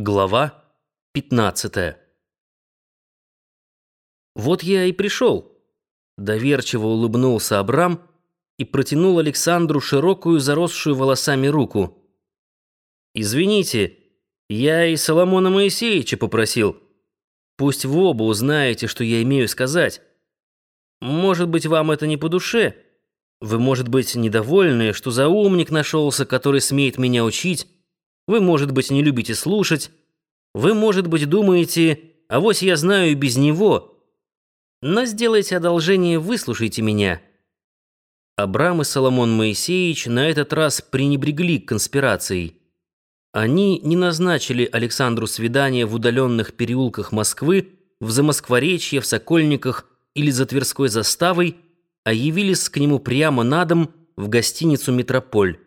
Глава 15 «Вот я и пришел», — доверчиво улыбнулся Абрам и протянул Александру широкую, заросшую волосами руку. «Извините, я и Соломона Моисеевича попросил. Пусть в оба узнаете, что я имею сказать. Может быть, вам это не по душе. Вы, может быть, недовольны, что за умник нашелся, который смеет меня учить, вы, может быть, не любите слушать. Вы, может быть, думаете, а вось я знаю и без него. Но сделайте одолжение, выслушайте меня». Абрам и Соломон Моисеевич на этот раз пренебрегли конспирацией. Они не назначили Александру свидание в удаленных переулках Москвы, в Замоскворечье, в Сокольниках или за Тверской заставой, а явились к нему прямо на дом в гостиницу «Метрополь».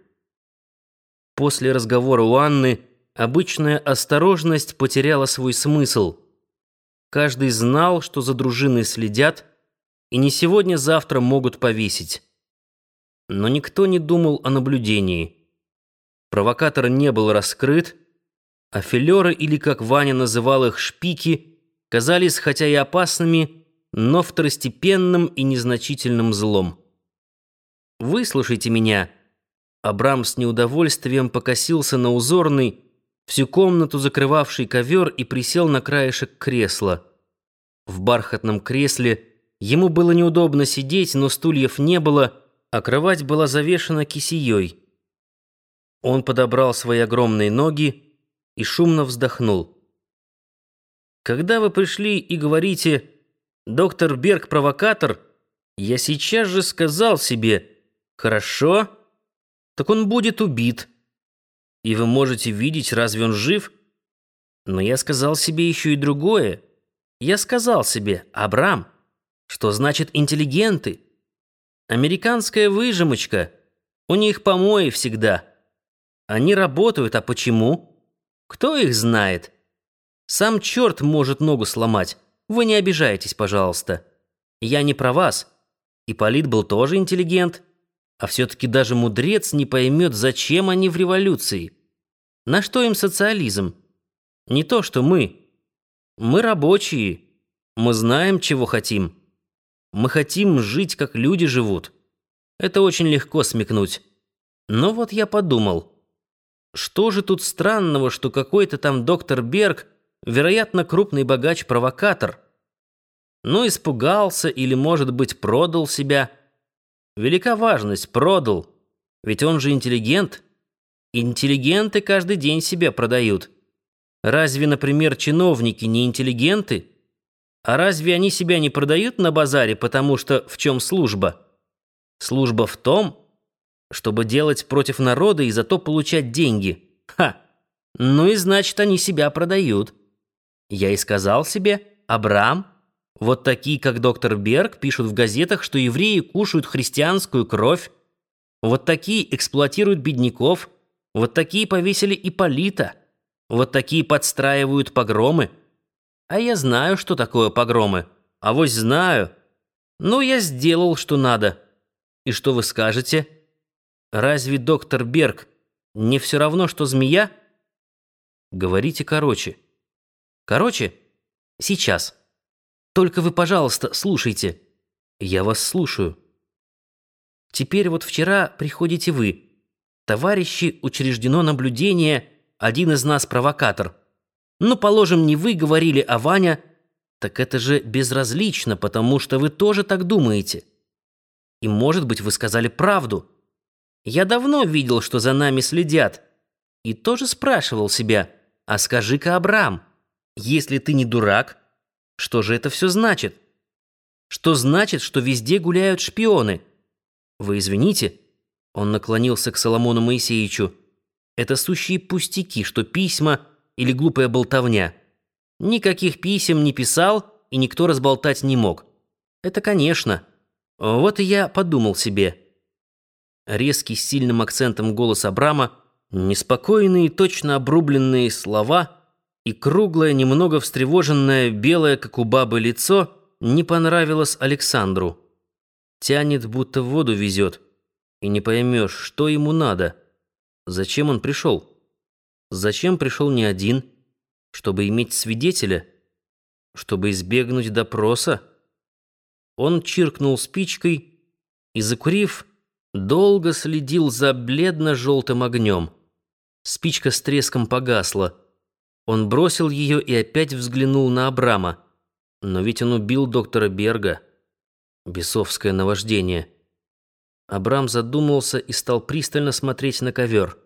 После разговора у Анны обычная осторожность потеряла свой смысл. Каждый знал, что за дружиной следят, и не сегодня-завтра могут повесить. Но никто не думал о наблюдении. Провокатор не был раскрыт, а филеры, или, как Ваня называл их, шпики, казались хотя и опасными, но второстепенным и незначительным злом. «Выслушайте меня», Абрам с неудовольствием покосился на узорный, всю комнату закрывавший ковер и присел на краешек кресла. В бархатном кресле ему было неудобно сидеть, но стульев не было, а кровать была завешена кисеей. Он подобрал свои огромные ноги и шумно вздохнул. «Когда вы пришли и говорите, доктор Берг провокатор, я сейчас же сказал себе, хорошо?» Так он будет убит. И вы можете видеть, разве он жив? Но я сказал себе еще и другое. Я сказал себе, Абрам, что значит интеллигенты? Американская выжимочка. У них помои всегда. Они работают, а почему? Кто их знает? Сам черт может ногу сломать. Вы не обижайтесь, пожалуйста. Я не про вас. И Полит был тоже интеллигент. А все-таки даже мудрец не поймет, зачем они в революции. На что им социализм? Не то, что мы. Мы рабочие. Мы знаем, чего хотим. Мы хотим жить, как люди живут. Это очень легко смекнуть. Но вот я подумал, что же тут странного, что какой-то там доктор Берг, вероятно, крупный богач-провокатор, ну, испугался или, может быть, продал себя – Велика важность, продал. Ведь он же интеллигент. Интеллигенты каждый день себя продают. Разве, например, чиновники не интеллигенты? А разве они себя не продают на базаре, потому что в чем служба? Служба в том, чтобы делать против народа и зато получать деньги. Ха! Ну и значит, они себя продают. Я и сказал себе, Абрам, вот такие, как доктор Берг, пишут в газетах, что евреи кушают христианскую кровь. Вот такие эксплуатируют бедняков. Вот такие повесили Ипполита. Вот такие подстраивают погромы. А я знаю, что такое погромы. А вот знаю. Ну, я сделал, что надо. И что вы скажете? Разве доктор Берг не все равно, что змея? Говорите короче. Короче? Сейчас. Только вы, пожалуйста, слушайте. Я вас слушаю. Теперь вот вчера приходите вы. Товарищи, учреждено наблюдение, один из нас провокатор. Ну, положим, не вы говорили, а Ваня. Так это же безразлично, потому что вы тоже так думаете. И, может быть, вы сказали правду. Я давно видел, что за нами следят. И тоже спрашивал себя, а скажи-ка, Абрам, если ты не дурак, что же это все значит? Что значит, что везде гуляют шпионы? Вы извините, он наклонился к Соломону Моисеевичу. Это сущие пустяки, что письма или глупая болтовня. Никаких писем не писал, и никто разболтать не мог. Это, конечно. Вот и я подумал себе. Резкий с сильным акцентом голос Абрама, неспокойные, точно обрубленные слова — и круглое, немного встревоженное, белое, как у бабы, лицо не понравилось Александру. Тянет, будто в воду везет, и не поймешь, что ему надо. Зачем он пришел? Зачем пришел не один? Чтобы иметь свидетеля? Чтобы избегнуть допроса? Он чиркнул спичкой и, закурив, долго следил за бледно-желтым огнем. Спичка с треском погасла. Он бросил ее и опять взглянул на Абрама. Но ведь он убил доктора Берга. Бесовское наваждение. Абрам задумался и стал пристально смотреть на ковер.